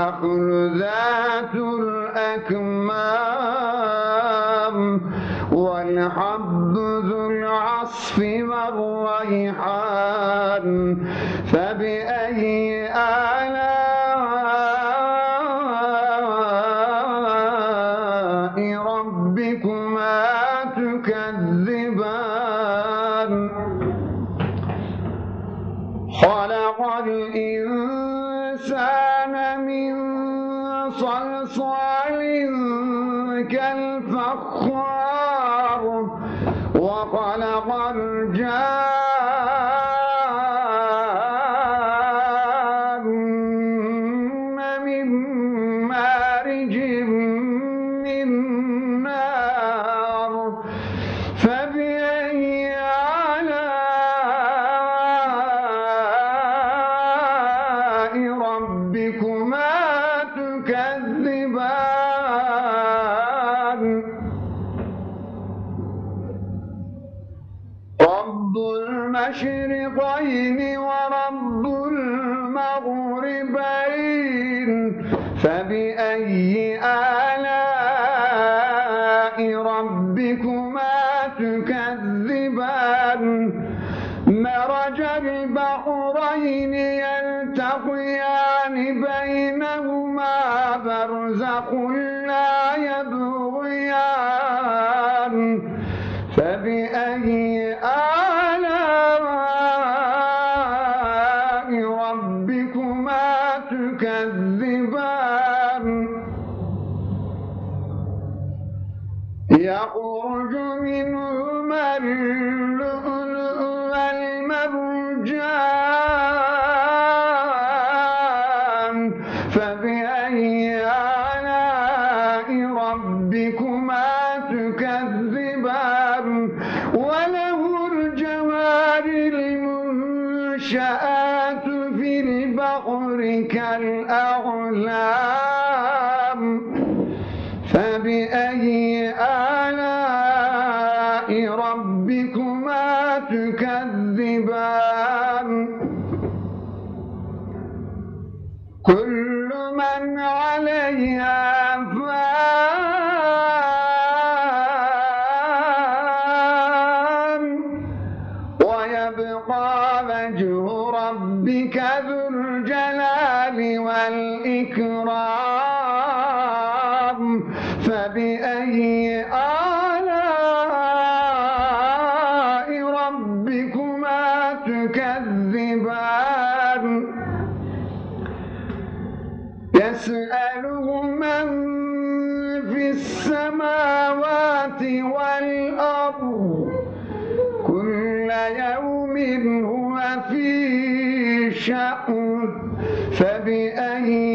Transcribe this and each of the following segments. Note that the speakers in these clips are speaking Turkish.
النخل ذات الأكمام والحب ذو العصف والريحان. فبأي فقلنا يبغيان والأرض كل يوم هو في شأن فبأي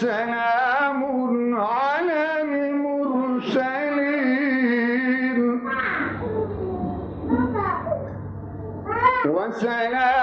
وسلام على المرسلين. وسلامة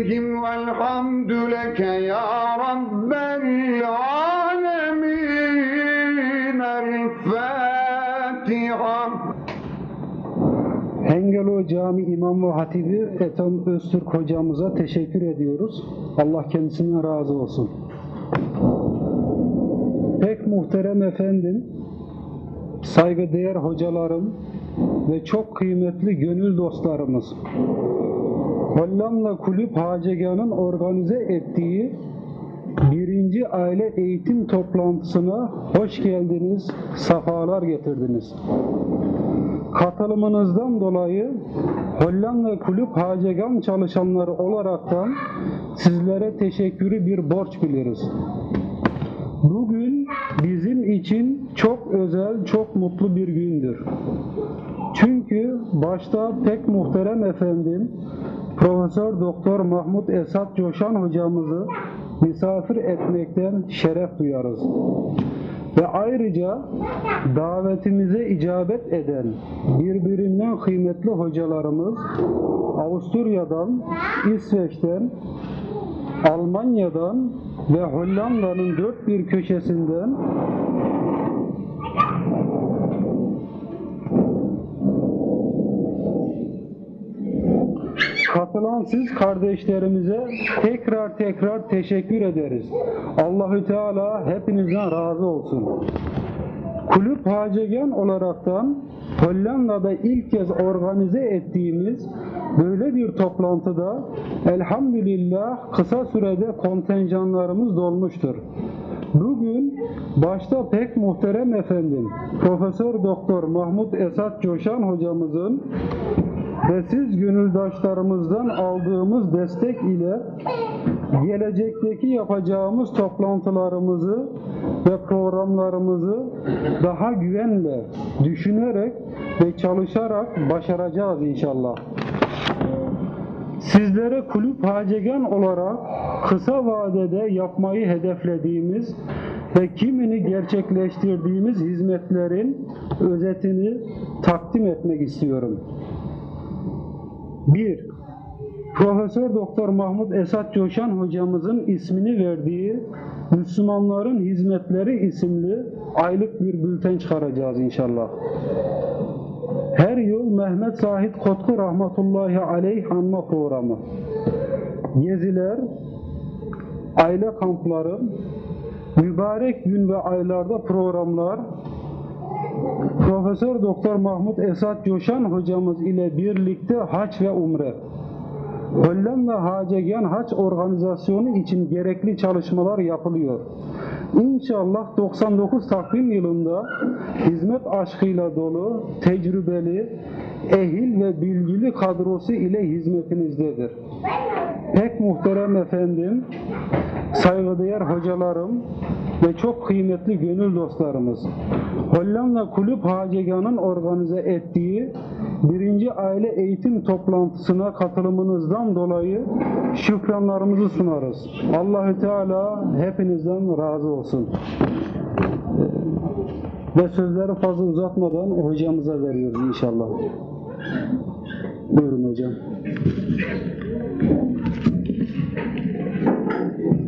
بارهم والحمد لك يا رب العالمين الفاتحة Hengelo Cami İmam ve Hatibi Ethem Öztürk hocamıza teşekkür ediyoruz. Allah kendisinden razı olsun. Pek muhterem efendim, saygıdeğer hocalarım ve çok kıymetli gönül dostlarımız. Hollanda Kulüp Hacegan'ın organize ettiği birinci aile eğitim toplantısına hoş geldiniz, safalar getirdiniz. Katılımınızdan dolayı Hollanda Kulüp Hacegan çalışanları olaraktan sizlere teşekkürü bir borç biliriz. Bugün bizim için çok özel, çok mutlu bir gündür. Çünkü başta pek muhterem efendim Profesör Doktor Mahmut Esat Coşan hocamızı misafir etmekten şeref duyarız. Ve ayrıca davetimize icabet eden birbirinden kıymetli hocalarımız Avusturya'dan, İsveç'ten, Almanya'dan ve Hollanda'nın dört bir köşesinden Katılan siz kardeşlerimize tekrar tekrar teşekkür ederiz. Allahü Teala hepinizden razı olsun. Kulüp Hacegen olaraktan Hollanda'da ilk kez organize ettiğimiz böyle bir toplantıda elhamdülillah kısa sürede kontenjanlarımız dolmuştur. Bugün başta pek muhterem efendim Profesör Doktor Mahmut Esat Coşan hocamızın ve siz gönüldaşlarımızdan aldığımız destek ile gelecekteki yapacağımız toplantılarımızı ve programlarımızı daha güvenle düşünerek ve çalışarak başaracağız inşallah. Sizlere kulüp hacegan olarak kısa vadede yapmayı hedeflediğimiz ve kimini gerçekleştirdiğimiz hizmetlerin özetini takdim etmek istiyorum. 1. Profesör Doktor Mahmut Esat Coşan hocamızın ismini verdiği Müslümanların Hizmetleri isimli aylık bir bülten çıkaracağız inşallah. Her yıl Mehmet Zahid Kotku rahmetullahi aleyh anma programı. Geziler, aile kampları, mübarek gün ve aylarda programlar, Profesör Doktor Mahmut Esat Coşan hocamız ile birlikte haç ve umre. Hollanda Hacegen Haç Organizasyonu için gerekli çalışmalar yapılıyor. İnşallah 99 takvim yılında hizmet aşkıyla dolu, tecrübeli, ehil ve bilgili kadrosu ile hizmetinizdedir. Pek muhterem efendim, saygıdeğer hocalarım ve çok kıymetli gönül dostlarımız. Hollanda Kulüp Hacegan'ın organize ettiği birinci aile eğitim toplantısına katılımınızdan dolayı şükranlarımızı sunarız. Allahü Teala hepinizden razı olsun. Ve sözleri fazla uzatmadan hocamıza veriyoruz inşallah. Buyurun hocam.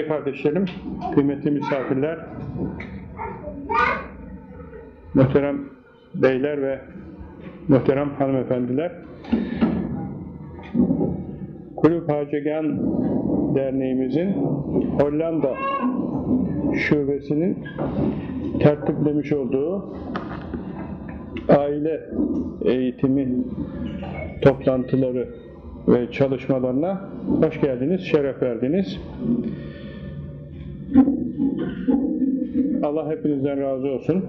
Değerli kardeşlerim, kıymetli misafirler, muhterem beyler ve muhterem hanımefendiler, Kulüp Hacegan Derneğimizin Hollanda şubesinin tertiplemiş olduğu aile eğitimi toplantıları ve çalışmalarına hoş geldiniz, şeref verdiniz. Allah hepinizden razı olsun.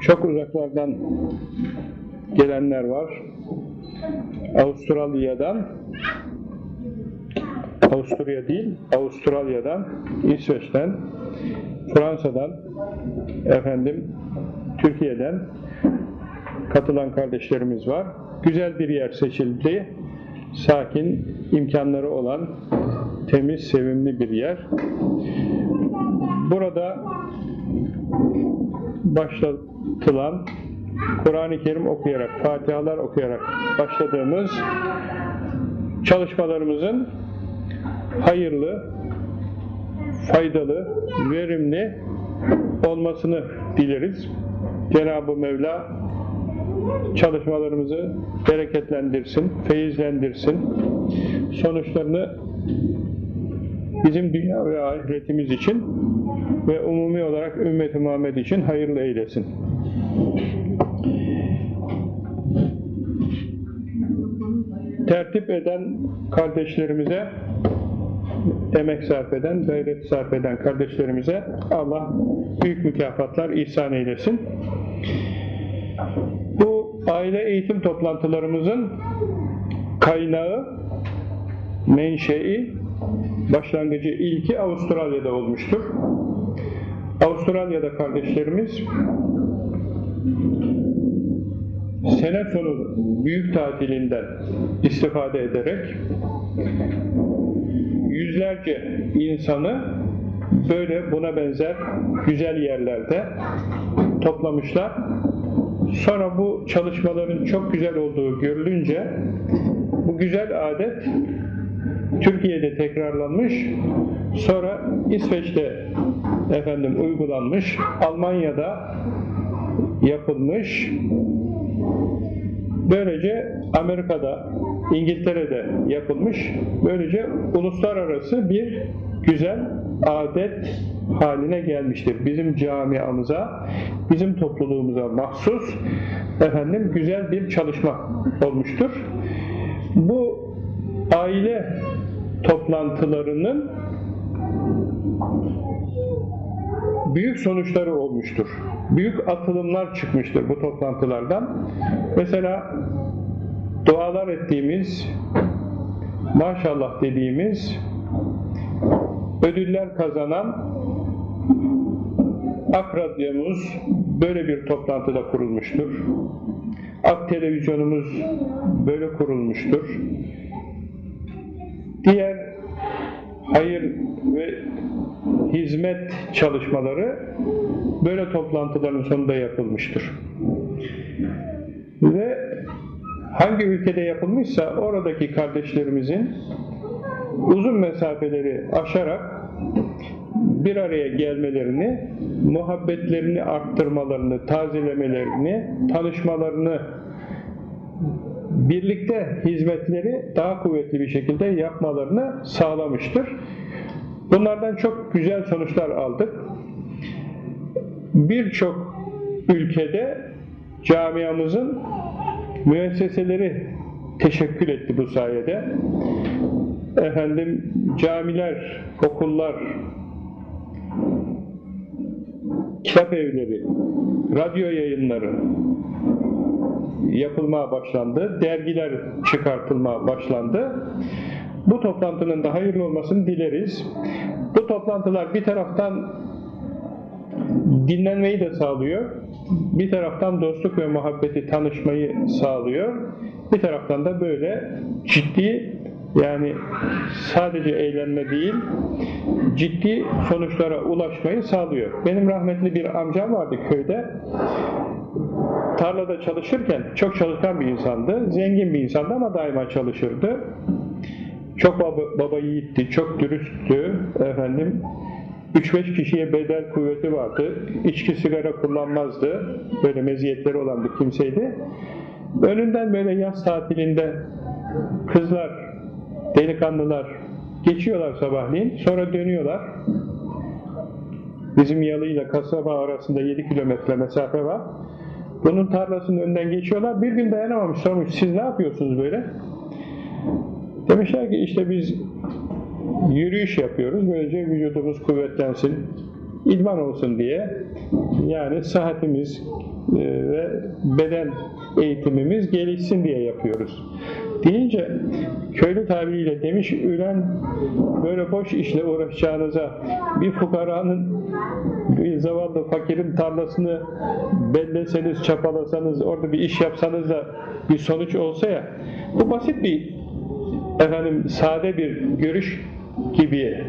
Çok uzaklardan gelenler var. Avustralya'dan, Avusturya değil, Avustralya'dan, İsveç'ten, Fransa'dan, efendim, Türkiye'den katılan kardeşlerimiz var. Güzel bir yer seçildi. Sakin, imkanları olan, temiz, sevimli bir yer. Burada başlatılan Kur'an-ı Kerim okuyarak, Fatihalar okuyarak başladığımız çalışmalarımızın hayırlı, faydalı, verimli olmasını dileriz. Cenab-ı Mevla çalışmalarımızı bereketlendirsin, feyizlendirsin. Sonuçlarını bizim dünya ve ahiretimiz için ve umumi olarak ümmet-i Muhammed için hayırlı eylesin. Tertip eden kardeşlerimize emek sarf eden, gayret sarf eden kardeşlerimize Allah büyük mükafatlar ihsan eylesin. Bu aile eğitim toplantılarımızın kaynağı, menşei, başlangıcı ilki Avustralya'da olmuştur. Avustralya'da kardeşlerimiz sene sonu büyük tatilinden istifade ederek yüzlerce insanı böyle buna benzer güzel yerlerde toplamışlar. Sonra bu çalışmaların çok güzel olduğu görülünce bu güzel adet Türkiye'de tekrarlanmış, sonra İsveç'te efendim uygulanmış, Almanya'da yapılmış, böylece Amerika'da, İngiltere'de yapılmış, böylece uluslararası bir güzel adet haline gelmiştir. Bizim camiamıza, bizim topluluğumuza mahsus efendim güzel bir çalışma olmuştur. Bu aile toplantılarının büyük sonuçları olmuştur. Büyük atılımlar çıkmıştır bu toplantılardan. Mesela dualar ettiğimiz, maşallah dediğimiz, ödüller kazanan Ak Radyomuz böyle bir toplantıda kurulmuştur. Ak Televizyonumuz böyle kurulmuştur. Diğer hayır ve hizmet çalışmaları böyle toplantıların sonunda yapılmıştır. Ve hangi ülkede yapılmışsa oradaki kardeşlerimizin uzun mesafeleri aşarak bir araya gelmelerini, muhabbetlerini arttırmalarını, tazelemelerini, tanışmalarını, birlikte hizmetleri daha kuvvetli bir şekilde yapmalarını sağlamıştır. Bunlardan çok güzel sonuçlar aldık. Birçok ülkede camiamızın müesseseleri teşekkül etti bu sayede. Efendim camiler, okullar, kitap evleri, radyo yayınları yapılmaya başlandı. Dergiler çıkartılmaya başlandı. Bu toplantının da hayırlı olmasını dileriz. Bu toplantılar bir taraftan dinlenmeyi de sağlıyor. Bir taraftan dostluk ve muhabbeti tanışmayı sağlıyor. Bir taraftan da böyle ciddi yani sadece eğlenme değil ciddi sonuçlara ulaşmayı sağlıyor. Benim rahmetli bir amcam vardı köyde. Tarlada çalışırken çok çalışkan bir insandı. Zengin bir insandı ama daima çalışırdı. Çok baba, baba yiğitti, çok dürüsttü efendim. 3-5 kişiye bedel kuvveti vardı. İçki sigara kullanmazdı. Böyle meziyetleri olan bir kimseydi. Önünden böyle yaz tatilinde kızlar, delikanlılar geçiyorlar sabahleyin. Sonra dönüyorlar. Bizim yalıyla kasaba arasında 7 kilometre mesafe var. Bunun tarlasının önünden geçiyorlar. Bir gün dayanamamış sormuş siz ne yapıyorsunuz böyle? Demişler ki işte biz yürüyüş yapıyoruz. Böylece vücudumuz kuvvetlensin, idman olsun diye. Yani sıhhatimiz e, ve beden eğitimimiz gelişsin diye yapıyoruz. Deyince köylü tabiriyle demiş ülen böyle boş işle uğraşacağınıza bir fukaranın bir zavallı fakirin tarlasını belleseniz, çapalasanız, orada bir iş yapsanız da bir sonuç olsa ya bu basit bir efendim sade bir görüş gibi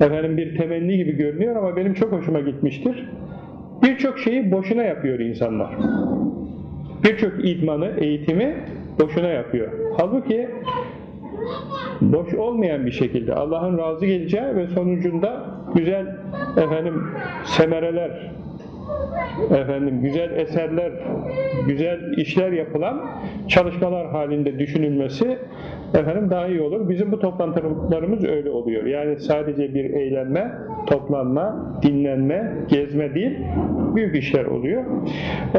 efendim bir temenni gibi görünüyor ama benim çok hoşuma gitmiştir. Birçok şeyi boşuna yapıyor insanlar. Birçok idmanı, eğitimi boşuna yapıyor. Halbuki boş olmayan bir şekilde Allah'ın razı geleceği ve sonucunda güzel efendim semereler efendim güzel eserler, güzel işler yapılan çalışmalar halinde düşünülmesi efendim daha iyi olur. Bizim bu toplantılarımız öyle oluyor. Yani sadece bir eğlenme, toplanma, dinlenme, gezme değil, büyük işler oluyor.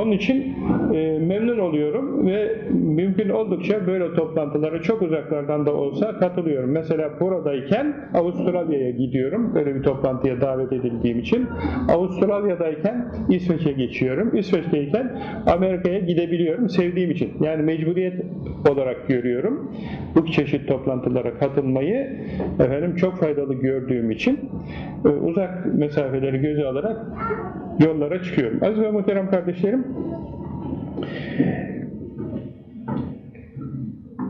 Onun için e, memnun oluyorum ve mümkün oldukça böyle toplantılara çok uzaklardan da olsa katılıyorum. Mesela buradayken Avustralya'ya gidiyorum. Böyle bir toplantıya davet edildiğim için. Avustralya'dayken İsveç'e geçiyorum. İsveç'teyken Amerika'ya gidebiliyorum sevdiğim için. Yani mecburiyet olarak görüyorum. Bu çeşit toplantılara katılmayı efendim çok faydalı gördüğüm için e, uzak mesafeleri göze alarak yollara çıkıyorum. Aziz ve muhterem kardeşlerim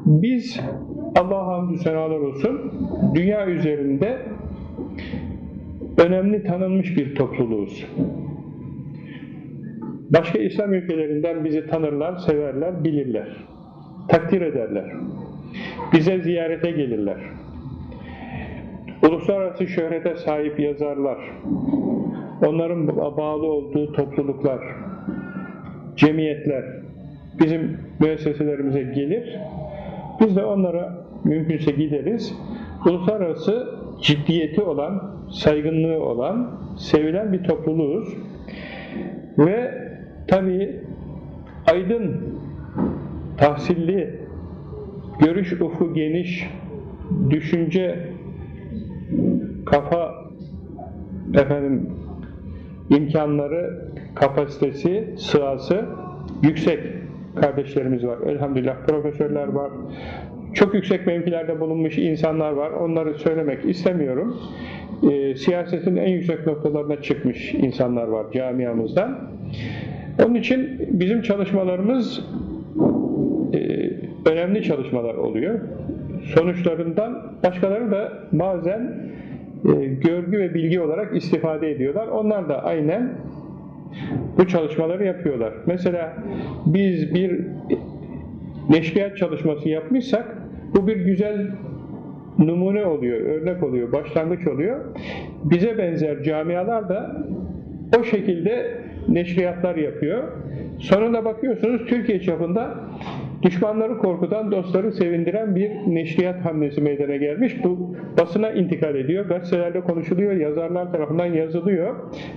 biz Allah'a hamdü senalar olsun dünya üzerinde önemli tanınmış bir topluluğuz. Başka İslam ülkelerinden bizi tanırlar, severler, bilirler. Takdir ederler. Bize ziyarete gelirler. Uluslararası şöhrete sahip yazarlar. Onların bağlı olduğu topluluklar, cemiyetler bizim müesseselerimize gelir. Biz de onlara mümkünse gideriz. Uluslararası ciddiyeti olan, saygınlığı olan, sevilen bir topluluğuz. Ve tabii aydın, tahsilli, görüş ufku geniş, düşünce, kafa efendim imkanları, kapasitesi, sırası yüksek kardeşlerimiz var. Elhamdülillah profesörler var. Çok yüksek mevkilerde bulunmuş insanlar var. Onları söylemek istemiyorum. E, siyasetin en yüksek noktalarına çıkmış insanlar var camiamızdan. Onun için bizim çalışmalarımız e, önemli çalışmalar oluyor. Sonuçlarından başkaları da bazen görgü ve bilgi olarak istifade ediyorlar. Onlar da aynen bu çalışmaları yapıyorlar. Mesela biz bir neşriyat çalışması yapmışsak bu bir güzel numune oluyor, örnek oluyor, başlangıç oluyor. Bize benzer camialar da o şekilde neşriyatlar yapıyor. Sonunda bakıyorsunuz Türkiye çapında düşmanları korkutan, dostları sevindiren bir neşriyat hamlesi meydana gelmiş. Bu basına intikal ediyor, gazetelerde konuşuluyor, yazarlar tarafından yazılıyor.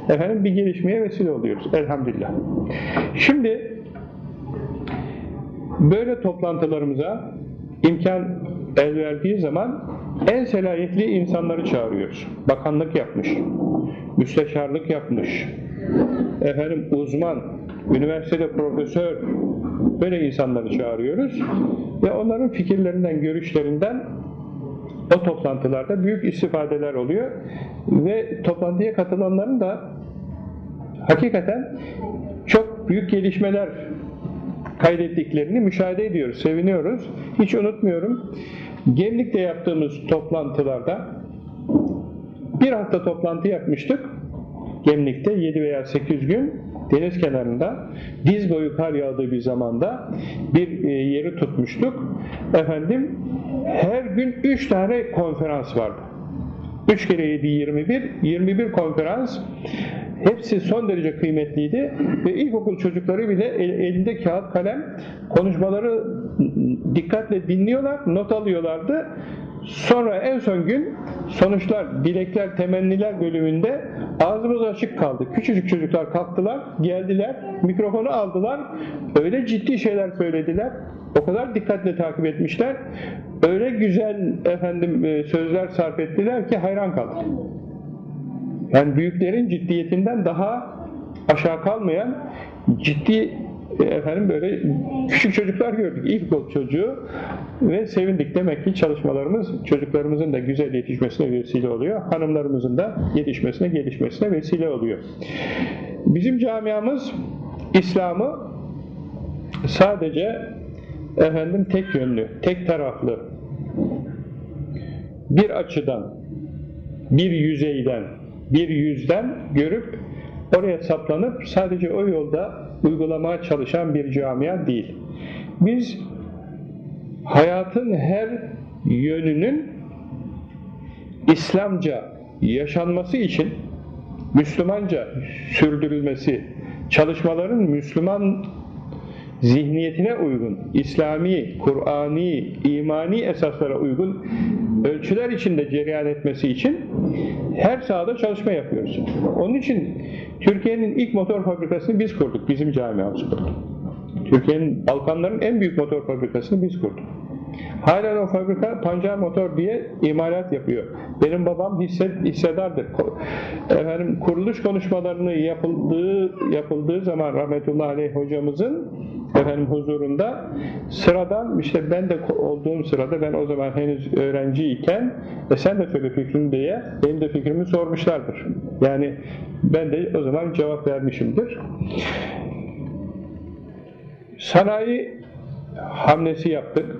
Efendim bir gelişmeye vesile oluyoruz elhamdülillah. Şimdi böyle toplantılarımıza imkan el verdiği zaman en selahiyetli insanları çağırıyoruz. Bakanlık yapmış, müsteşarlık yapmış, efendim uzman, üniversitede profesör, böyle insanları çağırıyoruz ve onların fikirlerinden, görüşlerinden o toplantılarda büyük istifadeler oluyor ve toplantıya katılanların da hakikaten çok büyük gelişmeler kaydettiklerini müşahede ediyoruz, seviniyoruz. Hiç unutmuyorum. Gemlik'te yaptığımız toplantılarda bir hafta toplantı yapmıştık. Gemlik'te 7 veya 8 gün deniz kenarında diz boyu kar yağdığı bir zamanda bir e, yeri tutmuştuk. Efendim her gün 3 tane konferans vardı. 3 kere 7 21, 21 konferans hepsi son derece kıymetliydi ve ilkokul çocukları bile el- elinde kağıt kalem konuşmaları dikkatle dinliyorlar, not alıyorlardı. Sonra en son gün sonuçlar, dilekler, temenniler bölümünde ağzımız açık kaldı. Küçücük çocuklar kalktılar, geldiler, mikrofonu aldılar. Öyle ciddi şeyler söylediler. O kadar dikkatle takip etmişler. Öyle güzel efendim e, sözler sarf ettiler ki hayran kaldık. Yani büyüklerin ciddiyetinden daha aşağı kalmayan ciddi efendim böyle küçük çocuklar gördük. İlkokul çocuğu ve sevindik. Demek ki çalışmalarımız çocuklarımızın da güzel yetişmesine vesile oluyor. Hanımlarımızın da yetişmesine, gelişmesine vesile oluyor. Bizim camiamız İslam'ı sadece efendim tek yönlü, tek taraflı bir açıdan, bir yüzeyden, bir yüzden görüp oraya saplanıp sadece o yolda uygulamaya çalışan bir camia değil. Biz hayatın her yönünün İslamca yaşanması için Müslümanca sürdürülmesi, çalışmaların Müslüman zihniyetine uygun, İslami, Kur'ani, imani esaslara uygun ölçüler içinde cereyan etmesi için her sahada çalışma yapıyoruz. Onun için Türkiye'nin ilk motor fabrikasını biz kurduk, bizim camiamız kurdu. Türkiye'nin, Balkanların en büyük motor fabrikasını biz kurduk. Halen o fabrika pancar motor diye imalat yapıyor. Benim babam hisse, hissedardır. Efendim, kuruluş konuşmalarını yapıldığı yapıldığı zaman rahmetullahi aleyh hocamızın efendim huzurunda sıradan işte ben de olduğum sırada ben o zaman henüz öğrenciyken e sen de söyle fikrini diye benim de fikrimi sormuşlardır. Yani ben de o zaman cevap vermişimdir. Sanayi hamlesi yaptık.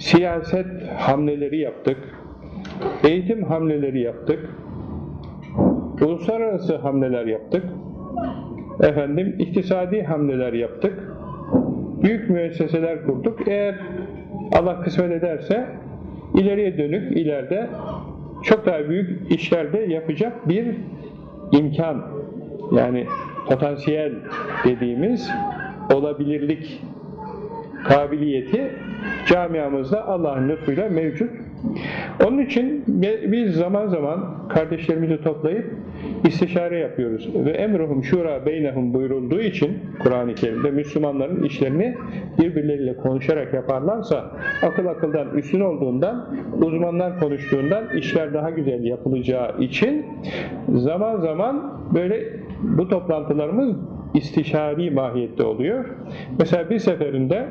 Siyaset hamleleri yaptık. Eğitim hamleleri yaptık. Uluslararası hamleler yaptık. Efendim iktisadi hamleler yaptık. Büyük müesseseler kurduk. Eğer Allah kısmet ederse ileriye dönük ileride çok daha büyük işlerde yapacak bir imkan yani potansiyel dediğimiz olabilirlik kabiliyeti camiamızda Allah'ın lütfuyla mevcut. Onun için biz zaman zaman kardeşlerimizi toplayıp istişare yapıyoruz. Ve emruhum şura beynehum buyurulduğu için Kur'an-ı Kerim'de Müslümanların işlerini birbirleriyle konuşarak yaparlarsa akıl akıldan üstün olduğundan, uzmanlar konuştuğundan işler daha güzel yapılacağı için zaman zaman böyle bu toplantılarımız istişari mahiyette oluyor. Mesela bir seferinde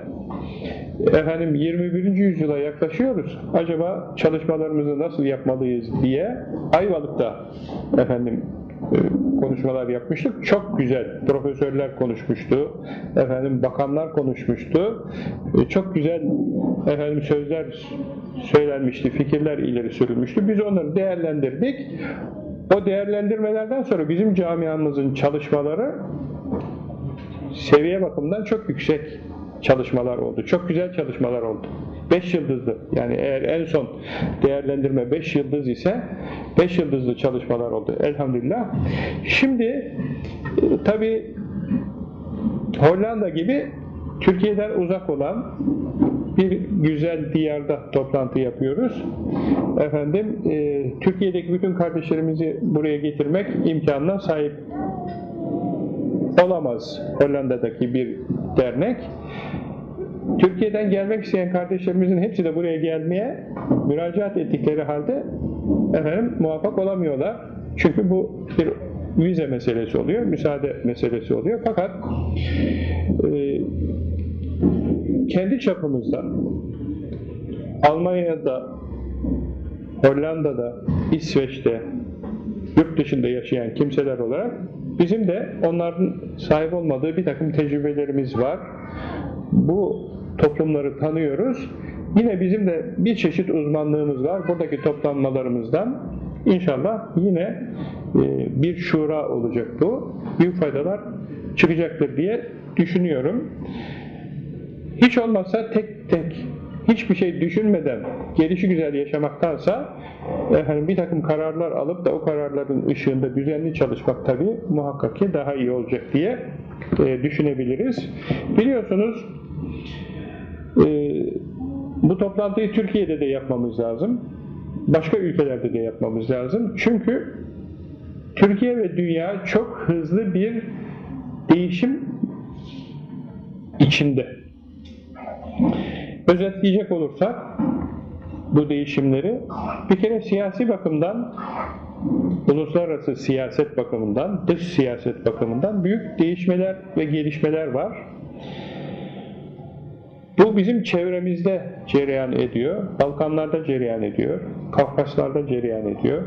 efendim 21. yüzyıla yaklaşıyoruz. Acaba çalışmalarımızı nasıl yapmalıyız diye Ayvalık'ta efendim e, konuşmalar yapmıştık. Çok güzel profesörler konuşmuştu. Efendim bakanlar konuşmuştu. E, çok güzel efendim sözler söylenmişti, fikirler ileri sürülmüştü. Biz onları değerlendirdik. O değerlendirmelerden sonra bizim camiamızın çalışmaları seviye bakımından çok yüksek çalışmalar oldu. Çok güzel çalışmalar oldu. 5 yıldızlı yani eğer en son değerlendirme 5 yıldız ise 5 yıldızlı çalışmalar oldu elhamdülillah. Şimdi e, tabi Hollanda gibi Türkiye'den uzak olan bir güzel diyarda toplantı yapıyoruz. Efendim, e, Türkiye'deki bütün kardeşlerimizi buraya getirmek imkanına sahip olamaz Hollanda'daki bir dernek. Türkiye'den gelmek isteyen kardeşlerimizin hepsi de buraya gelmeye müracaat ettikleri halde efendim muvaffak olamıyorlar. Çünkü bu bir vize meselesi oluyor, müsaade meselesi oluyor. Fakat e, kendi çapımızda Almanya'da, Hollanda'da, İsveç'te, yurt dışında yaşayan kimseler olarak bizim de onların sahip olmadığı bir takım tecrübelerimiz var. Bu toplumları tanıyoruz. Yine bizim de bir çeşit uzmanlığımız var. Buradaki toplanmalarımızdan inşallah yine e, bir şura olacak bu. Büyük faydalar çıkacaktır diye düşünüyorum. Hiç olmazsa tek tek hiçbir şey düşünmeden gelişi güzel yaşamaktansa efendim, bir takım kararlar alıp da o kararların ışığında düzenli çalışmak tabii muhakkak ki daha iyi olacak diye e, düşünebiliriz. Biliyorsunuz e, bu toplantıyı Türkiye'de de yapmamız lazım. Başka ülkelerde de yapmamız lazım. Çünkü Türkiye ve dünya çok hızlı bir değişim içinde. Özetleyecek olursak bu değişimleri bir kere siyasi bakımdan uluslararası siyaset bakımından, dış siyaset bakımından büyük değişmeler ve gelişmeler var. Bu bizim çevremizde cereyan ediyor, Balkanlarda cereyan ediyor, Kafkaslarda cereyan ediyor,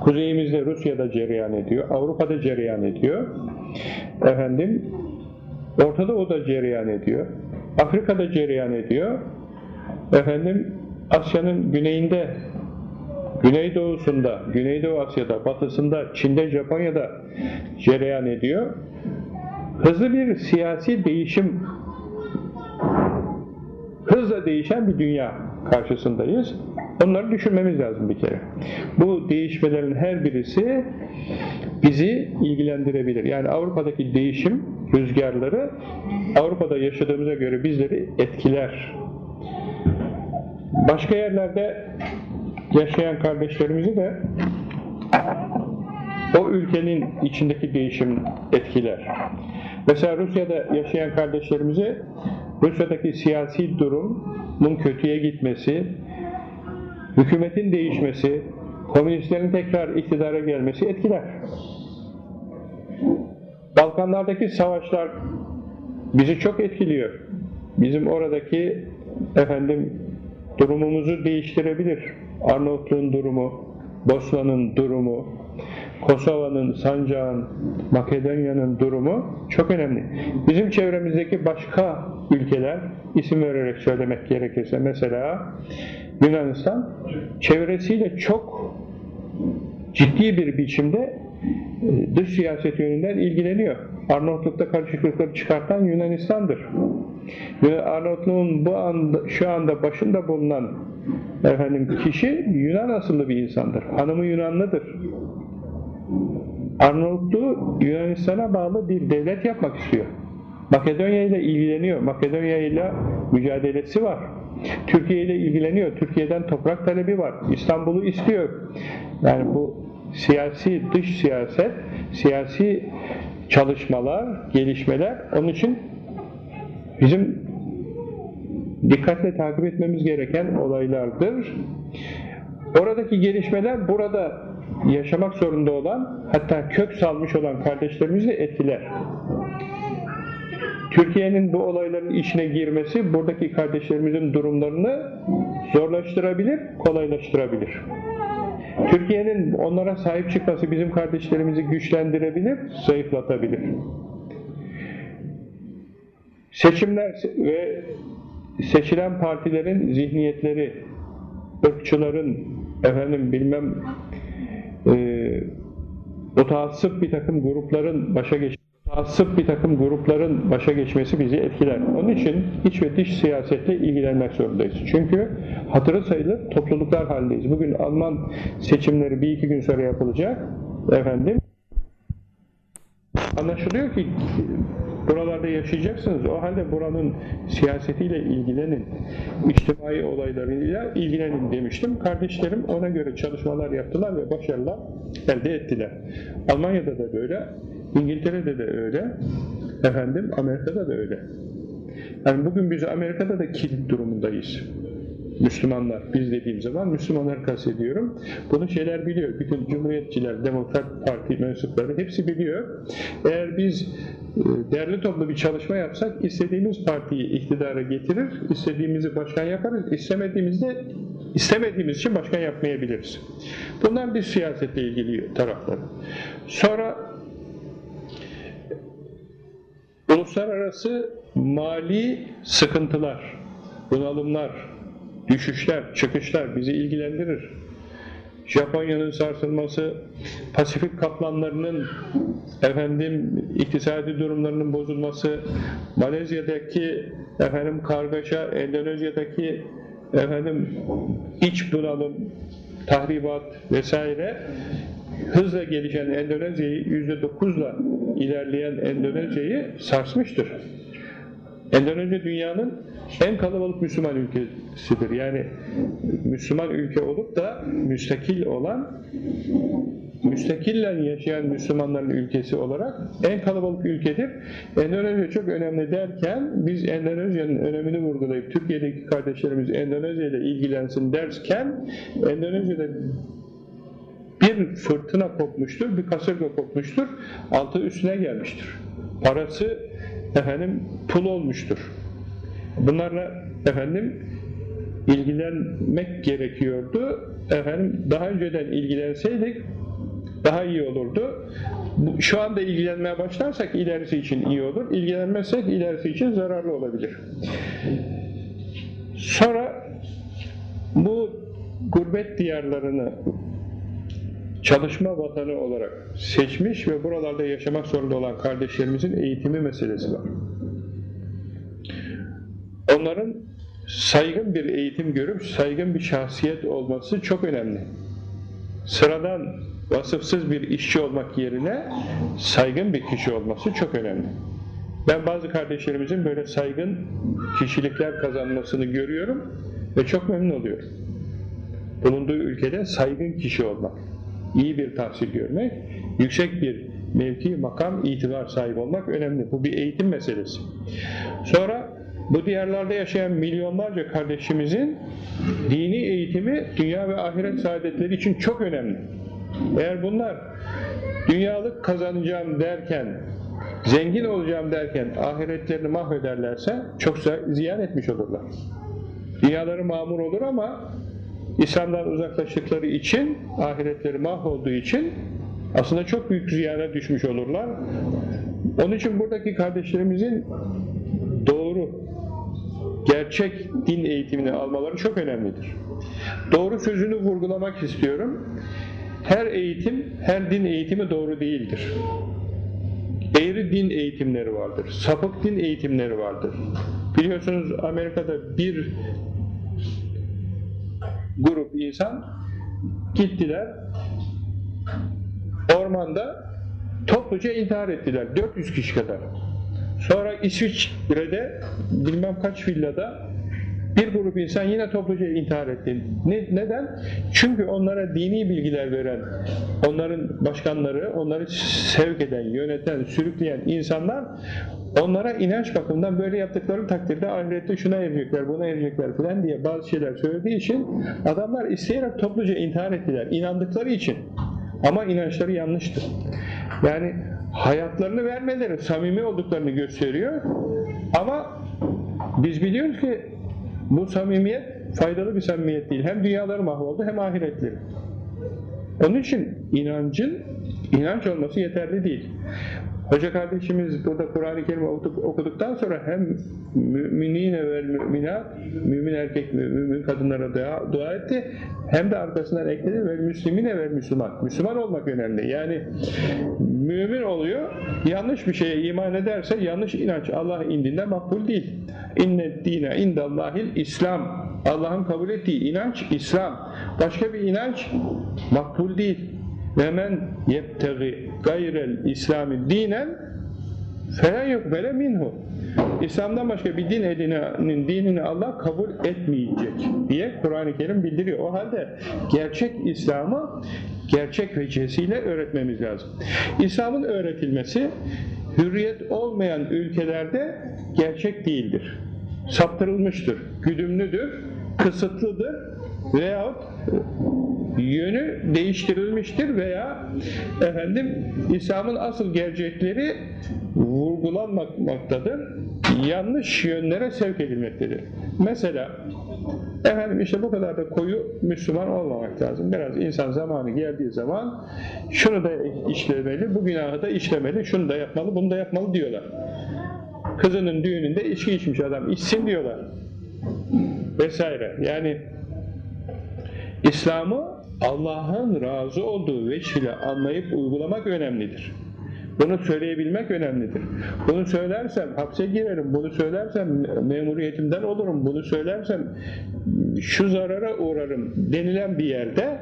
kuzeyimizde Rusya'da cereyan ediyor, Avrupa'da cereyan ediyor. Efendim, Orta Doğu'da cereyan ediyor, Afrika'da cereyan ediyor. Efendim, Asya'nın güneyinde, Güneydoğusunda, Güneydoğu Asya'da, Batısında, Çin'de, Japonya'da cereyan ediyor. Hızlı bir siyasi değişim hızla değişen bir dünya karşısındayız. Onları düşünmemiz lazım bir kere. Bu değişmelerin her birisi bizi ilgilendirebilir. Yani Avrupa'daki değişim rüzgarları Avrupa'da yaşadığımıza göre bizleri etkiler. Başka yerlerde yaşayan kardeşlerimizi de o ülkenin içindeki değişim etkiler. Mesela Rusya'da yaşayan kardeşlerimizi Rusya'daki siyasi durumun kötüye gitmesi, hükümetin değişmesi, komünistlerin tekrar iktidara gelmesi etkiler. Balkanlardaki savaşlar bizi çok etkiliyor. Bizim oradaki efendim durumumuzu değiştirebilir. Arnavutluğun durumu, Bosna'nın durumu, Kosova'nın, Sancak'ın, Makedonya'nın durumu çok önemli. Bizim çevremizdeki başka ülkeler, isim vererek söylemek gerekirse mesela Yunanistan, çevresiyle çok ciddi bir biçimde e, dış siyaset yönünden ilgileniyor. Arnavutluk'ta karışıklıkları çıkartan Yunanistan'dır. Ve Arnavutluğun bu anda, şu anda başında bulunan efendim, kişi Yunan asıllı bir insandır. Hanımı Yunanlıdır. Arnavutluğu Yunanistan'a bağlı bir devlet yapmak istiyor. Makedonya ile ilgileniyor. Makedonya ile mücadelesi var. Türkiye ile ilgileniyor. Türkiye'den toprak talebi var. İstanbul'u istiyor. Yani bu siyasi, dış siyaset, siyasi çalışmalar, gelişmeler onun için bizim dikkatle takip etmemiz gereken olaylardır. Oradaki gelişmeler burada yaşamak zorunda olan hatta kök salmış olan kardeşlerimizi etkiler. Türkiye'nin bu olayların içine girmesi buradaki kardeşlerimizin durumlarını zorlaştırabilir, kolaylaştırabilir. Türkiye'nin onlara sahip çıkması bizim kardeşlerimizi güçlendirebilir, zayıflatabilir. Seçimler ve seçilen partilerin zihniyetleri, ırkçıların, efendim bilmem e, bir takım grupların başa asıp bir takım grupların başa geçmesi bizi etkiler. Onun için iç ve dış siyasetle ilgilenmek zorundayız. Çünkü hatırı sayılır topluluklar halindeyiz. Bugün Alman seçimleri bir iki gün sonra yapılacak. Efendim anlaşılıyor ki buralarda yaşayacaksınız. O halde buranın siyasetiyle ilgilenin, içtimai olaylarıyla ilgilenin demiştim. Kardeşlerim ona göre çalışmalar yaptılar ve başarılar elde ettiler. Almanya'da da böyle, İngiltere'de de öyle, efendim Amerika'da da öyle. Yani bugün biz Amerika'da da kilit durumundayız. Müslümanlar, biz dediğim zaman Müslümanlar kastediyorum. Bunu şeyler biliyor. Bütün Cumhuriyetçiler, Demokrat Parti mensupları hepsi biliyor. Eğer biz e, derli toplu bir çalışma yapsak istediğimiz partiyi iktidara getirir, istediğimizi başkan yaparız, istemediğimizde istemediğimiz için başkan yapmayabiliriz. Bunlar bir siyasetle ilgili tarafları. Sonra uluslararası mali sıkıntılar, bunalımlar, düşüşler, çıkışlar bizi ilgilendirir. Japonya'nın sarsılması, Pasifik kaplanlarının efendim iktisadi durumlarının bozulması, Malezya'daki efendim kargaşa, Endonezya'daki efendim iç bunalım, tahribat vesaire hızla gelişen Endonezya'yı yüzde dokuzla ilerleyen Endonezya'yı sarsmıştır. Endonezya dünyanın en kalabalık Müslüman ülkesidir. Yani Müslüman ülke olup da müstakil olan, müstakillen yaşayan Müslümanların ülkesi olarak en kalabalık ülkedir. Endonezya çok önemli derken biz Endonezya'nın önemini vurgulayıp Türkiye'deki kardeşlerimiz Endonezya ile ilgilensin derken Endonezya'da bir fırtına kopmuştur, bir kasırga kopmuştur, altı üstüne gelmiştir. Parası efendim pul olmuştur. Bunlarla efendim ilgilenmek gerekiyordu. Efendim daha önceden ilgilenseydik daha iyi olurdu. Şu anda ilgilenmeye başlarsak ilerisi için iyi olur. İlgilenmezsek ilerisi için zararlı olabilir. Sonra bu gurbet diyarlarını çalışma vatanı olarak seçmiş ve buralarda yaşamak zorunda olan kardeşlerimizin eğitimi meselesi var. Onların saygın bir eğitim görüp saygın bir şahsiyet olması çok önemli. Sıradan vasıfsız bir işçi olmak yerine saygın bir kişi olması çok önemli. Ben bazı kardeşlerimizin böyle saygın kişilikler kazanmasını görüyorum ve çok memnun oluyorum. Bulunduğu ülkede saygın kişi olmak iyi bir tahsil görmek, yüksek bir mevki, makam, itibar sahibi olmak önemli. Bu bir eğitim meselesi. Sonra bu diyarlarda yaşayan milyonlarca kardeşimizin dini eğitimi dünya ve ahiret saadetleri için çok önemli. Eğer bunlar dünyalık kazanacağım derken, zengin olacağım derken ahiretlerini mahvederlerse çok ziyan etmiş olurlar. Dünyaları mamur olur ama İslam'dan uzaklaştıkları için, ahiretleri mahvolduğu için aslında çok büyük ziyana düşmüş olurlar. Onun için buradaki kardeşlerimizin doğru, gerçek din eğitimini almaları çok önemlidir. Doğru sözünü vurgulamak istiyorum. Her eğitim, her din eğitimi doğru değildir. Eğri din eğitimleri vardır, sapık din eğitimleri vardır. Biliyorsunuz Amerika'da bir grup insan gittiler. Ormanda topluca intihar ettiler. 400 kişi kadar. Sonra İsviçre'de bilmem kaç villada bir grup insan yine topluca intihar etti. Ne, neden? Çünkü onlara dini bilgiler veren, onların başkanları, onları sevk eden, yöneten, sürükleyen insanlar onlara inanç bakımından böyle yaptıkları takdirde ahirette şuna erecekler, buna erecekler falan diye bazı şeyler söylediği için adamlar isteyerek topluca intihar ettiler. inandıkları için. Ama inançları yanlıştı. Yani hayatlarını vermeleri, samimi olduklarını gösteriyor. Ama biz biliyoruz ki bu samimiyet faydalı bir samimiyet değil. Hem dünyaları mahvoldu hem ahiretleri. Onun için inancın inanç olması yeterli değil. Hoca kardeşimiz burada Kur'an-ı Kerim okuduktan sonra hem müminine ve müminat, mümin erkek, mümin kadınlara dua, dua etti, hem de arkasından ekledi ve müslimine ve müslüman. Müslüman olmak önemli. Yani mümin oluyor. Yanlış bir şeye iman ederse yanlış inanç Allah indinde makbul değil. İnne dine indallahil İslam. Allah'ın kabul ettiği inanç İslam. Başka bir inanç makbul değil. Ve men yebtegi gayrel İslami dinen felen yukbele minhu. İslam'dan başka bir din edinenin dinini Allah kabul etmeyecek diye Kur'an-ı Kerim bildiriyor. O halde gerçek İslam'ı gerçek vecihesiyle öğretmemiz lazım. İslam'ın öğretilmesi hürriyet olmayan ülkelerde gerçek değildir. Saptırılmıştır, güdümlüdür, kısıtlıdır veyahut yönü değiştirilmiştir veya efendim İslam'ın asıl gerçekleri vurgulanmaktadır. Yanlış yönlere sevk edilmektedir. Mesela efendim işte bu kadar da koyu Müslüman olmamak lazım. Biraz insan zamanı geldiği zaman şunu da işlemeli, bu günahı da işlemeli, şunu da yapmalı, bunu da yapmalı diyorlar. Kızının düğününde içki içmiş adam içsin diyorlar. Vesaire. Yani İslam'ı Allah'ın razı olduğu veçile anlayıp uygulamak önemlidir. Bunu söyleyebilmek önemlidir. Bunu söylersem hapse girerim, bunu söylersem memuriyetimden olurum, bunu söylersem şu zarara uğrarım denilen bir yerde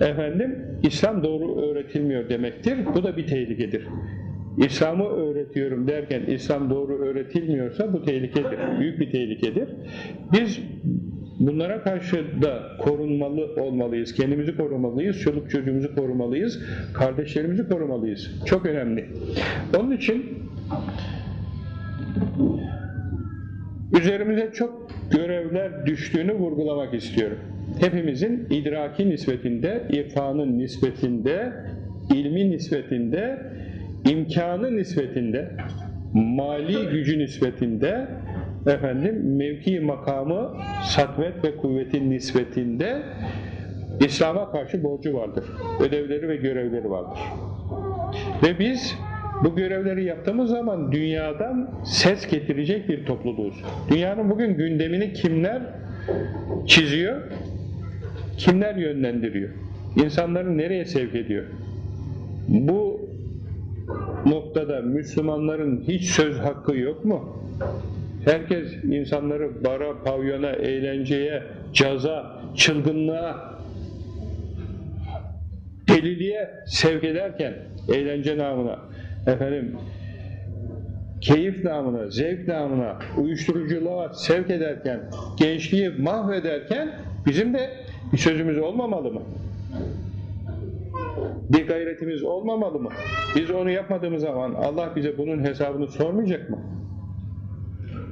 efendim İslam doğru öğretilmiyor demektir. Bu da bir tehlikedir. İslam'ı öğretiyorum derken İslam doğru öğretilmiyorsa bu tehlikedir. Büyük bir tehlikedir. Biz bunlara karşı da korunmalı olmalıyız. Kendimizi korumalıyız, çoluk çocuğumuzu korumalıyız, kardeşlerimizi korumalıyız. Çok önemli. Onun için üzerimize çok görevler düştüğünü vurgulamak istiyorum. Hepimizin idraki nispetinde, irfanın nispetinde, ilmi nispetinde, imkanı nispetinde, mali gücü nispetinde, efendim mevki makamı, satvet ve kuvvetin nispetinde İslam'a karşı borcu vardır. Ödevleri ve görevleri vardır. Ve biz bu görevleri yaptığımız zaman dünyadan ses getirecek bir topluluğuz. Dünyanın bugün gündemini kimler çiziyor? Kimler yönlendiriyor? İnsanları nereye sevk ediyor? Bu noktada Müslümanların hiç söz hakkı yok mu? Herkes insanları bara, pavyona, eğlenceye, caza, çılgınlığa, deliliğe sevk ederken, eğlence namına, efendim, keyif namına, zevk namına, uyuşturuculuğa sevk ederken, gençliği mahvederken bizim de bir sözümüz olmamalı mı? Bir gayretimiz olmamalı mı? Biz onu yapmadığımız zaman Allah bize bunun hesabını sormayacak mı?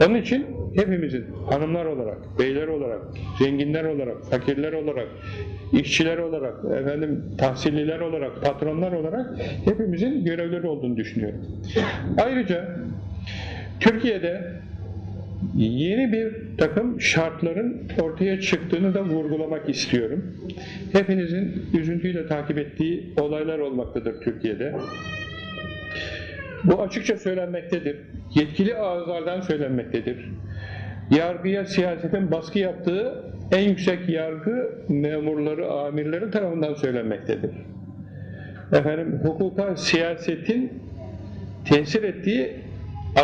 Onun için hepimizin hanımlar olarak, beyler olarak, zenginler olarak, fakirler olarak, işçiler olarak, efendim tahsilliler olarak, patronlar olarak hepimizin görevleri olduğunu düşünüyorum. Ayrıca Türkiye'de yeni bir takım şartların ortaya çıktığını da vurgulamak istiyorum. Hepinizin üzüntüyle takip ettiği olaylar olmaktadır Türkiye'de. Bu açıkça söylenmektedir. Yetkili ağızlardan söylenmektedir. Yargıya siyasetin baskı yaptığı en yüksek yargı memurları, amirleri tarafından söylenmektedir. Efendim, hukuka siyasetin tesir ettiği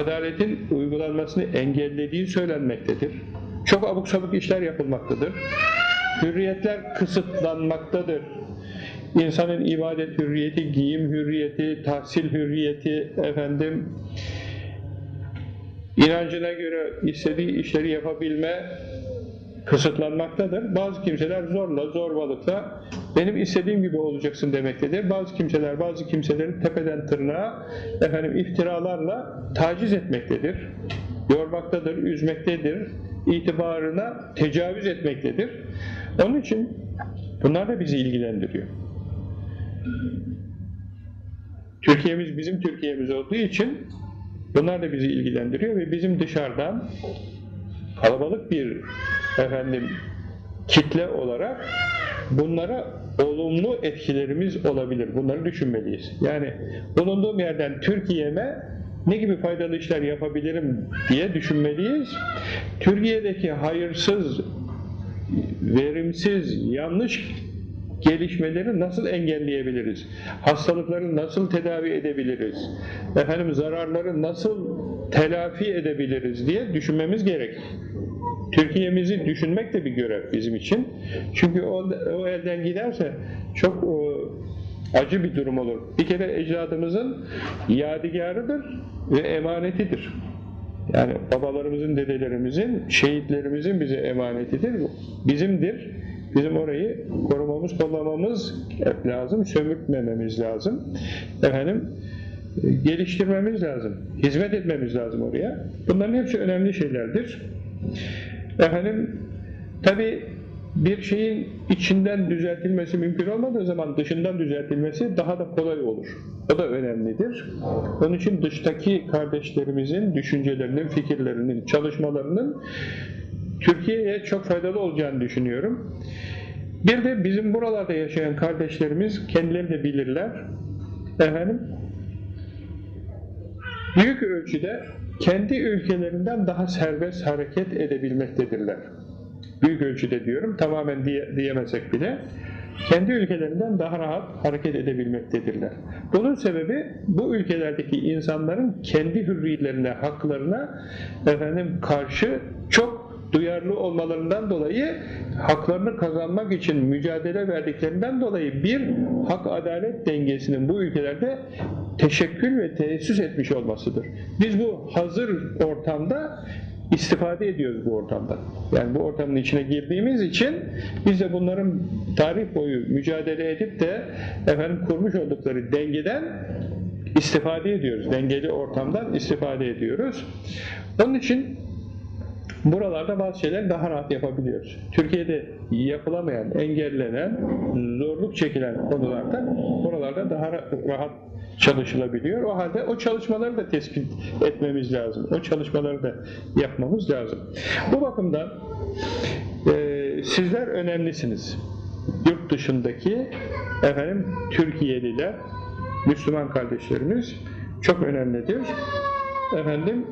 adaletin uygulanmasını engellediği söylenmektedir. Çok abuk sabuk işler yapılmaktadır. Hürriyetler kısıtlanmaktadır. İnsanın ibadet hürriyeti, giyim hürriyeti, tahsil hürriyeti, efendim inancına göre istediği işleri yapabilme kısıtlanmaktadır. Bazı kimseler zorla, zorbalıkla benim istediğim gibi olacaksın demektedir. Bazı kimseler, bazı kimseleri tepeden tırnağa efendim iftiralarla taciz etmektedir. Yormaktadır, üzmektedir, itibarına tecavüz etmektedir. Onun için bunlar da bizi ilgilendiriyor. Türkiye'miz bizim Türkiye'miz olduğu için bunlar da bizi ilgilendiriyor ve bizim dışarıdan kalabalık bir efendim kitle olarak bunlara olumlu etkilerimiz olabilir. Bunları düşünmeliyiz. Yani bulunduğum yerden Türkiye'me ne gibi faydalı işler yapabilirim diye düşünmeliyiz. Türkiye'deki hayırsız, verimsiz, yanlış gelişmeleri nasıl engelleyebiliriz? Hastalıkları nasıl tedavi edebiliriz? Efendim zararları nasıl telafi edebiliriz diye düşünmemiz gerek. Türkiye'mizi düşünmek de bir görev bizim için. Çünkü o, o elden giderse çok o, acı bir durum olur. Bir kere ecdadımızın yadigarıdır ve emanetidir. Yani babalarımızın, dedelerimizin, şehitlerimizin bize emanetidir. Bizimdir. Bizim orayı korumamız, kollamamız lazım, sömürtmememiz lazım. Efendim, e, geliştirmemiz lazım, hizmet etmemiz lazım oraya. Bunların hepsi önemli şeylerdir. Efendim, tabi bir şeyin içinden düzeltilmesi mümkün olmadığı zaman dışından düzeltilmesi daha da kolay olur. O da önemlidir. Onun için dıştaki kardeşlerimizin düşüncelerinin, fikirlerinin, çalışmalarının Türkiye'ye çok faydalı olacağını düşünüyorum. Bir de bizim buralarda yaşayan kardeşlerimiz kendileri de bilirler. Efendim, büyük ölçüde kendi ülkelerinden daha serbest hareket edebilmektedirler. Büyük ölçüde diyorum, tamamen diye, diyemesek bile kendi ülkelerinden daha rahat hareket edebilmektedirler. Bunun sebebi bu ülkelerdeki insanların kendi hürriyetlerine, haklarına efendim karşı çok duyarlı olmalarından dolayı haklarını kazanmak için mücadele verdiklerinden dolayı bir hak adalet dengesinin bu ülkelerde teşekkül ve teessüs etmiş olmasıdır. Biz bu hazır ortamda istifade ediyoruz bu ortamdan. Yani bu ortamın içine girdiğimiz için biz de bunların tarih boyu mücadele edip de efendim kurmuş oldukları dengeden istifade ediyoruz. Dengeli ortamdan istifade ediyoruz. Onun için buralarda bazı şeyler daha rahat yapabiliyoruz. Türkiye'de yapılamayan, engellenen, zorluk çekilen konularda buralarda daha rahat çalışılabiliyor. O halde o çalışmaları da tespit etmemiz lazım. O çalışmaları da yapmamız lazım. Bu bakımdan e, sizler önemlisiniz. Yurt dışındaki efendim Türkiye'liler, Müslüman kardeşlerimiz çok önemlidir. Efendim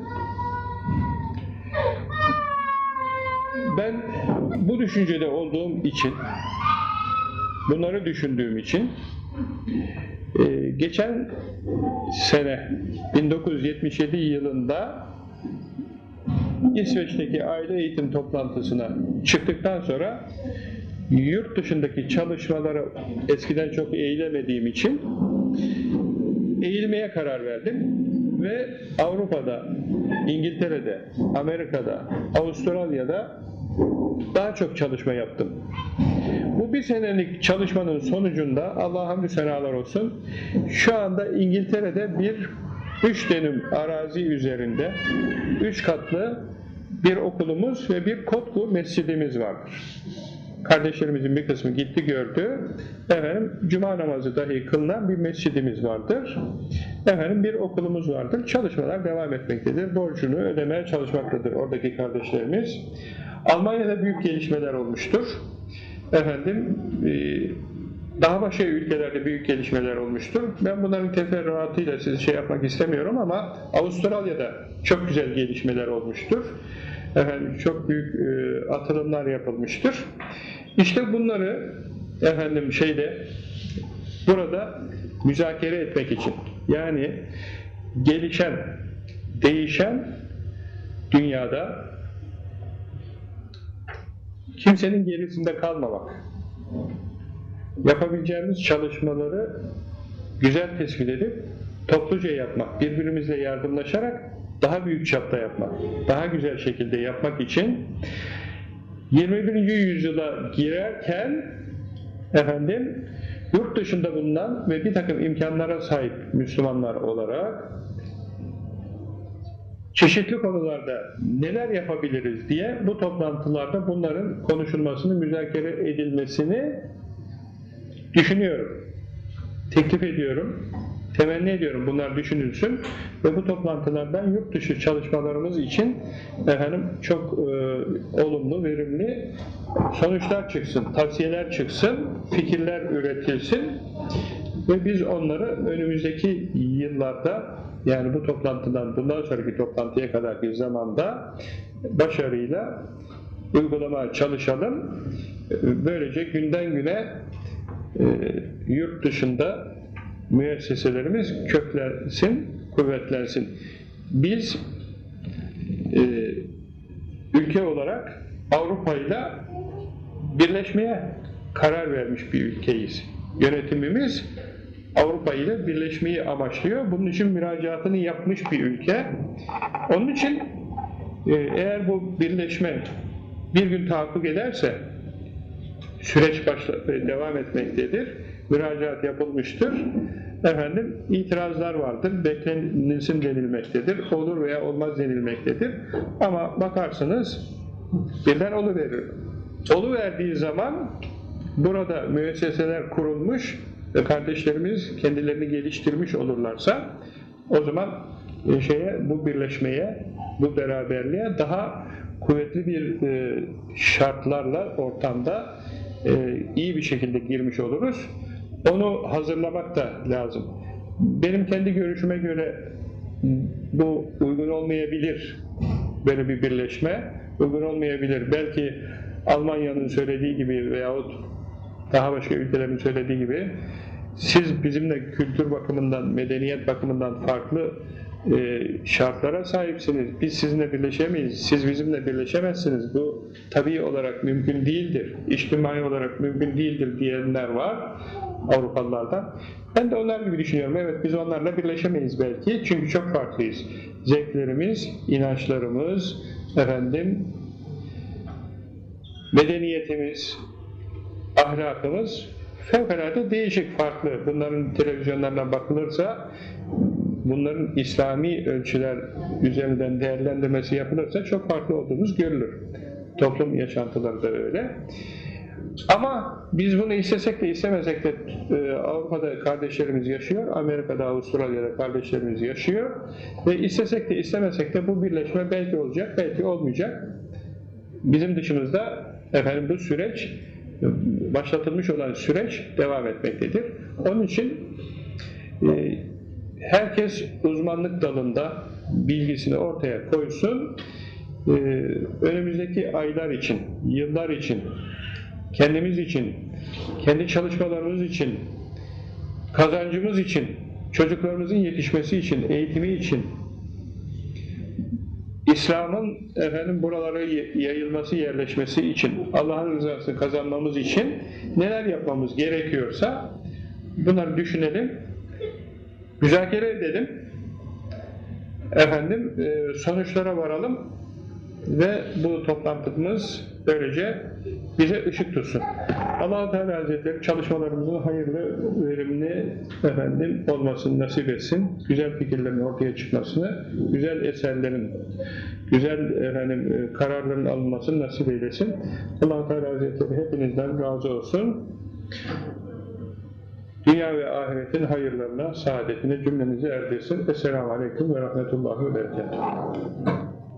ben bu düşüncede olduğum için bunları düşündüğüm için ee, geçen sene 1977 yılında İsveç'teki aile eğitim toplantısına çıktıktan sonra yurt dışındaki çalışmalara eskiden çok eğilemediğim için eğilmeye karar verdim ve Avrupa'da, İngiltere'de, Amerika'da, Avustralya'da daha çok çalışma yaptım. Bu bir senelik çalışmanın sonucunda Allah'a hamdü senalar olsun şu anda İngiltere'de bir üç dönüm arazi üzerinde üç katlı bir okulumuz ve bir kotlu mescidimiz vardır. Kardeşlerimizin bir kısmı gitti gördü. Efendim cuma namazı dahi kılınan bir mescidimiz vardır. Efendim bir okulumuz vardır. Çalışmalar devam etmektedir. Borcunu ödemeye çalışmaktadır oradaki kardeşlerimiz. Almanya'da büyük gelişmeler olmuştur. Efendim e, daha başka ülkelerde büyük gelişmeler olmuştur. Ben bunların teferruatıyla sizi şey yapmak istemiyorum ama Avustralya'da çok güzel gelişmeler olmuştur. Efendim çok büyük e, atılımlar yapılmıştır. İşte bunları efendim şeyde burada müzakere etmek için yani gelişen, değişen dünyada kimsenin gerisinde kalmamak, yapabileceğimiz çalışmaları güzel tespit edip topluca yapmak, birbirimizle yardımlaşarak daha büyük çapta yapmak, daha güzel şekilde yapmak için 21. yüzyıla girerken efendim yurt dışında bulunan ve bir takım imkanlara sahip Müslümanlar olarak çeşitli konularda neler yapabiliriz diye bu toplantılarda bunların konuşulmasını, müzakere edilmesini düşünüyorum. Teklif ediyorum. Temenni ediyorum bunlar düşünülsün ve bu toplantılardan yurt dışı çalışmalarımız için efendim çok e, olumlu, verimli sonuçlar çıksın, tavsiyeler çıksın, fikirler üretilsin ve biz onları önümüzdeki yıllarda yani bu toplantıdan bundan sonraki toplantıya kadar bir zamanda başarıyla uygulamaya çalışalım. Böylece günden güne e, yurt dışında müesseselerimiz köklensin, kuvvetlensin. Biz e, ülke olarak Avrupa ile birleşmeye karar vermiş bir ülkeyiz. Yönetimimiz Avrupa ile birleşmeyi amaçlıyor. Bunun için müracaatını yapmış bir ülke. Onun için e, eğer bu birleşme bir gün tahakkuk ederse süreç başla, devam etmektedir. Müracaat yapılmıştır. Efendim itirazlar vardır. Beklenilsin denilmektedir. Olur veya olmaz denilmektedir. Ama bakarsınız birden oluverir. Oluverdiği zaman burada müesseseler kurulmuş ve kardeşlerimiz kendilerini geliştirmiş olurlarsa o zaman şeye bu birleşmeye, bu beraberliğe daha kuvvetli bir e, şartlarla ortamda e, iyi bir şekilde girmiş oluruz. Onu hazırlamak da lazım. Benim kendi görüşüme göre bu uygun olmayabilir. Böyle bir birleşme uygun olmayabilir. Belki Almanya'nın söylediği gibi veyahut daha başka ülkelerin söylediği gibi siz bizimle kültür bakımından, medeniyet bakımından farklı şartlara sahipsiniz. Biz sizinle birleşemeyiz. Siz bizimle birleşemezsiniz. Bu tabii olarak mümkün değildir. İçtimai olarak mümkün değildir diyenler var Avrupalılardan. Ben de onlar gibi düşünüyorum. Evet biz onlarla birleşemeyiz belki. Çünkü çok farklıyız. Zevklerimiz, inançlarımız, efendim medeniyetimiz, ahlakımız fevkalade değişik, farklı. Bunların televizyonlarına bakılırsa, bunların İslami ölçüler üzerinden değerlendirmesi yapılırsa çok farklı olduğumuz görülür. Toplum yaşantıları da öyle. Ama biz bunu istesek de istemesek de e, Avrupa'da kardeşlerimiz yaşıyor, Amerika'da, Avustralya'da kardeşlerimiz yaşıyor ve istesek de istemesek de bu birleşme belki olacak, belki olmayacak. Bizim dışımızda efendim bu süreç başlatılmış olan süreç devam etmektedir. Onun için e, herkes uzmanlık dalında bilgisini ortaya koysun. E, önümüzdeki aylar için, yıllar için, kendimiz için, kendi çalışmalarımız için, kazancımız için, çocuklarımızın yetişmesi için, eğitimi için, İslam'ın efendim buralara yayılması, yerleşmesi için, Allah'ın rızasını kazanmamız için neler yapmamız gerekiyorsa bunları düşünelim, müzakere edelim, efendim e, sonuçlara varalım ve bu toplantımız böylece bize ışık tutsun. allah Teala Hazretleri çalışmalarımızın hayırlı, verimli efendim olmasını nasip etsin. Güzel fikirlerin ortaya çıkmasını, güzel eserlerin, güzel efendim e, kararların alınmasını nasip eylesin. allah Teala Hazretleri hepinizden razı olsun. Dünya ve ahiretin hayırlarına, saadetine cümlemizi erdirsin. Esselamu Aleyküm ve Rahmetullahi ve Berekatuhu.